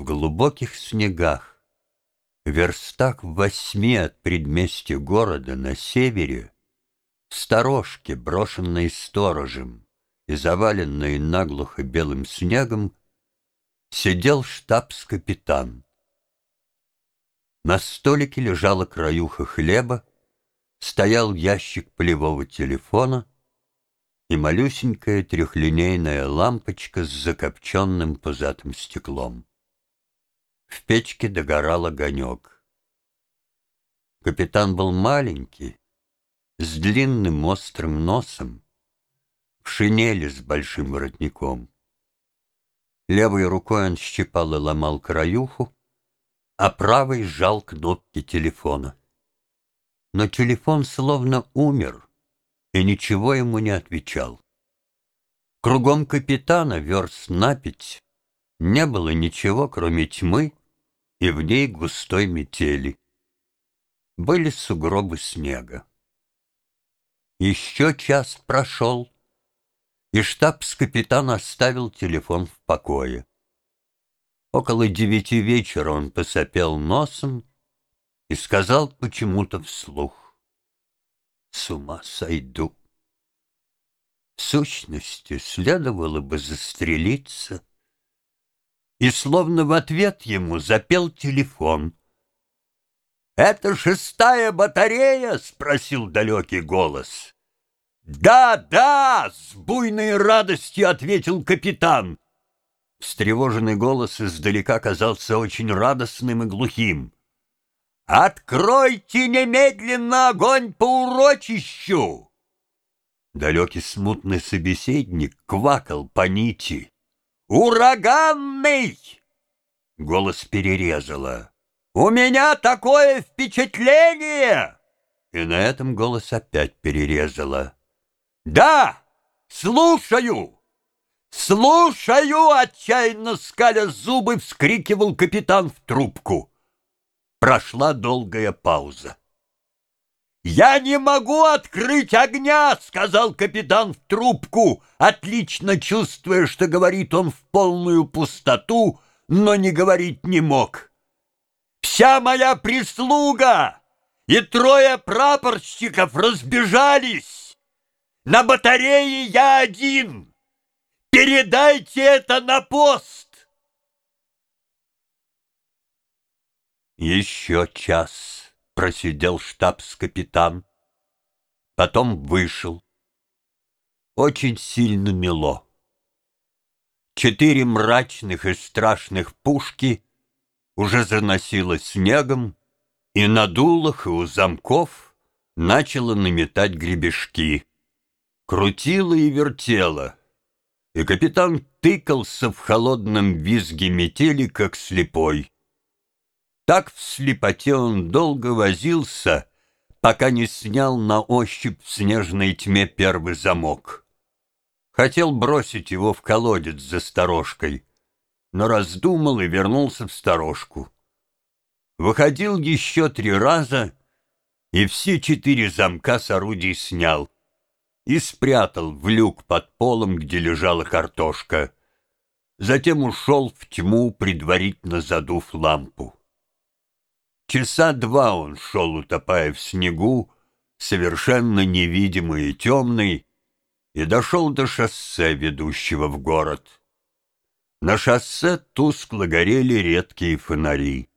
в глубоких снегах, верстах в восьми от предместья города на севере, в сторожке, брошенной сторожем и заваленной наглухо белым снегом, сидел штабс-капитан. На столике лежала краюха хлеба, стоял ящик полевого телефона и малюсенькая трехлинейная лампочка с закопченным пузатым стеклом. В печке догорал огонек. Капитан был маленький, с длинным острым носом, в шинели с большим воротником. Левой рукой он щипал и ломал краюху, а правой сжал кнопки телефона. Но телефон словно умер и ничего ему не отвечал. Кругом капитана верст напить не было ничего, кроме тьмы и в ней густой метели. Были сугробы снега. Еще час прошел, и штабс-капитан оставил телефон в покое. Около девяти вечера он посопел носом и сказал почему-то вслух. С ума сойду. В сущности, следовало бы застрелиться. И словно в ответ ему запел телефон. «Это шестая батарея?» — спросил далекий голос. «Да, да!» — с буйной радостью ответил капитан. Встревоженный голос издалека казался очень радостным и глухим. «Откройте немедленно огонь по урочищу!» Далекий смутный собеседник квакал по нити. «Ураганный!» Голос перерезало. «У меня такое впечатление!» И на этом голос опять перерезало. «Да, слушаю! Слушаю!» Отчаянно скаля зубы, вскрикивал капитан в трубку. Прошла долгая пауза. «Я не могу открыть огня!» — сказал капитан в трубку, отлично чувствуя, что говорит он в полную пустоту, но не говорить не мог. «Вся моя прислуга и трое прапорщиков разбежались!» На батарее я один. Передайте это на пост. Еще час просидел штабс-капитан. Потом вышел. Очень сильно мело. Четыре мрачных и страшных пушки уже заносило снегом, и на дулах и у замков начало наметать гребешки крутило и вертело, и капитан тыкался в холодном визге метели, как слепой. Так в слепоте он долго возился, пока не снял на ощупь в снежной тьме первый замок. Хотел бросить его в колодец за сторожкой, но раздумал и вернулся в сторожку. Выходил еще три раза и все четыре замка с орудий снял и спрятал в люк под полом, где лежала картошка. Затем ушел в тьму, предварительно задув лампу. Часа два он шел, утопая в снегу, совершенно невидимый и темный, и дошел до шоссе, ведущего в город. На шоссе тускло горели редкие фонари.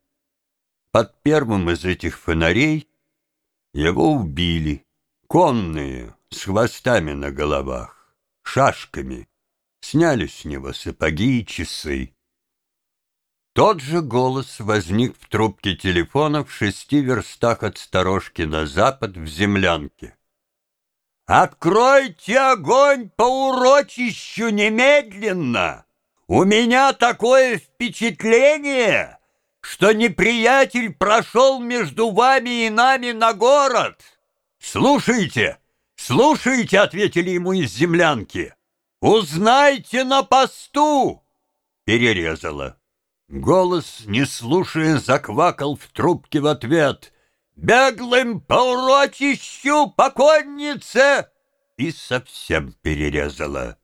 Под первым из этих фонарей его убили, конные, с хвостами на головах, шашками, сняли с него сапоги и часы. Тот же голос возник в трубке телефона в шести верстах от сторожки на запад в землянке. «Откройте огонь по урочищу немедленно! У меня такое впечатление, что неприятель прошел между вами и нами на город! Слушайте!» «Слушайте», — ответили ему из землянки, — «узнайте на посту!» Перерезала. Голос, не слушая, заквакал в трубке в ответ. «Беглым по урочищу покойнице!» И совсем перерезала.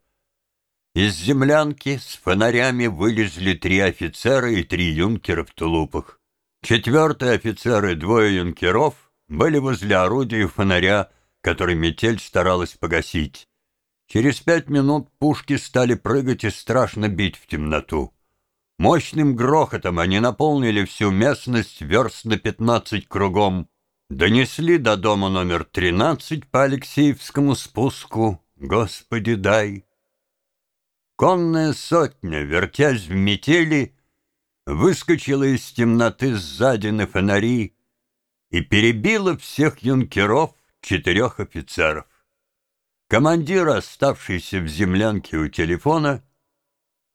Из землянки с фонарями вылезли три офицера и три юнкера в тулупах. Четвертый офицер и двое юнкеров были возле орудия фонаря, который метель старалась погасить. Через пять минут пушки стали прыгать и страшно бить в темноту. Мощным грохотом они наполнили всю местность верст на пятнадцать кругом, донесли до дома номер тринадцать по Алексеевскому спуску «Господи, дай!» Конная сотня, вертясь в метели, выскочила из темноты сзади на фонари и перебила всех юнкеров, четырех офицеров. Командир, оставшийся в землянке у телефона,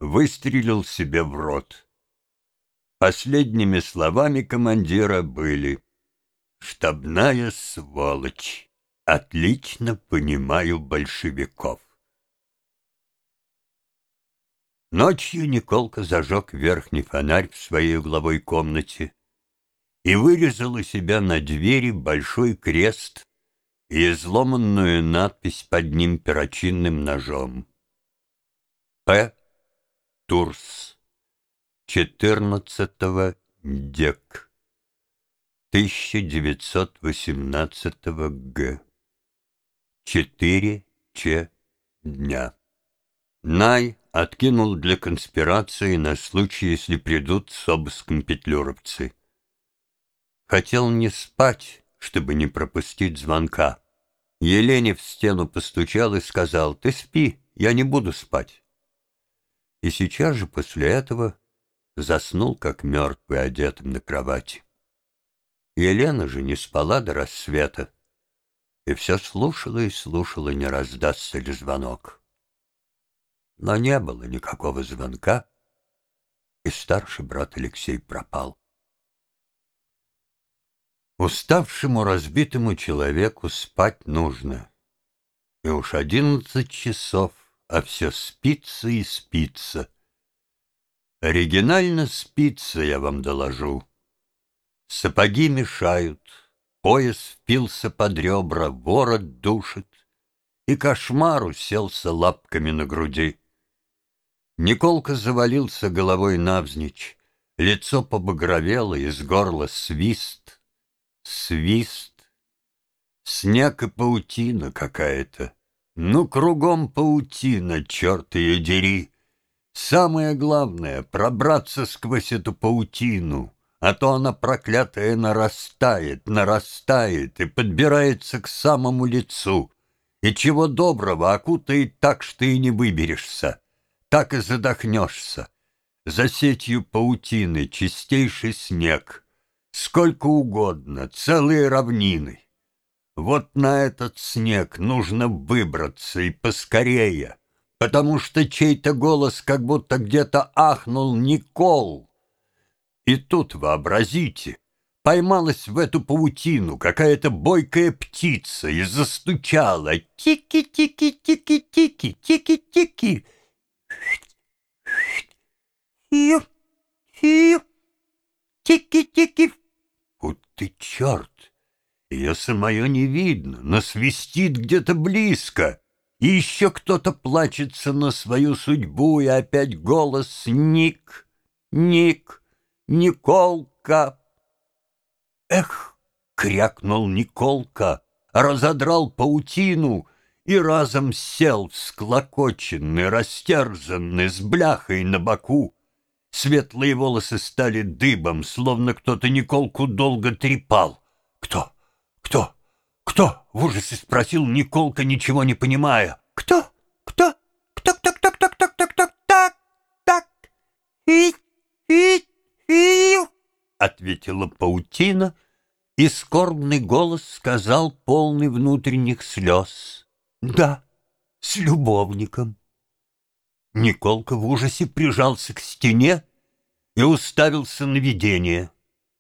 выстрелил себе в рот. Последними словами командира были «Штабная сволочь! Отлично понимаю большевиков!» Ночью Николка зажег верхний фонарь в своей угловой комнате и вырезал у себя на двери большой крест и изломанную надпись под ним перочинным ножом. П. Турс. 14 дек. 1918 г. 4 Ч. дня. Най откинул для конспирации на случай, если придут с обыском петлюровцы. Хотел не спать, чтобы не пропустить звонка. Елене в стену постучал и сказал, «Ты спи, я не буду спать». И сейчас же после этого заснул, как мертвый, одетым на кровати. Елена же не спала до рассвета и все слушала и слушала, не раздастся ли звонок но не было никакого звонка, и старший брат Алексей пропал. Уставшему разбитому человеку спать нужно, и уж одиннадцать часов, а все спится и спится. Оригинально спится, я вам доложу. Сапоги мешают, пояс впился под ребра, ворот душит, и кошмар уселся лапками на груди. Николка завалился головой навзничь, лицо побагровело, из горла свист, свист. Снег и паутина какая-то. Ну, кругом паутина, черт ее дери. Самое главное — пробраться сквозь эту паутину, а то она проклятая нарастает, нарастает и подбирается к самому лицу, и чего доброго окутает так, что и не выберешься так и задохнешься. За сетью паутины чистейший снег, сколько угодно, целые равнины. Вот на этот снег нужно выбраться и поскорее, потому что чей-то голос как будто где-то ахнул «Никол!». И тут, вообразите, поймалась в эту паутину какая-то бойкая птица и застучала «Тики-тики-тики-тики, тики-тики!» Фью, фью, тики-тики. Вот ты черт! Ее самое не видно, но свистит где-то близко. И еще кто-то плачется на свою судьбу, и опять голос «Ник, Ник, Николка». «Эх!» — крякнул Николка, разодрал паутину — и разом сел всклокоченный, растерзанный, с бляхой на боку. Светлые волосы стали дыбом, словно кто-то Николку долго трепал. «Кто? Кто? Кто?» — в ужасе спросил Николка, ничего не понимая. «Кто? Кто? Кто, кто, кто, кто, кто, кто, кто, так, так, фи, фи, фи, ответила паутина, и скорбный голос сказал полный внутренних слез. Да, с любовником. Николка в ужасе прижался к стене и уставился на видение.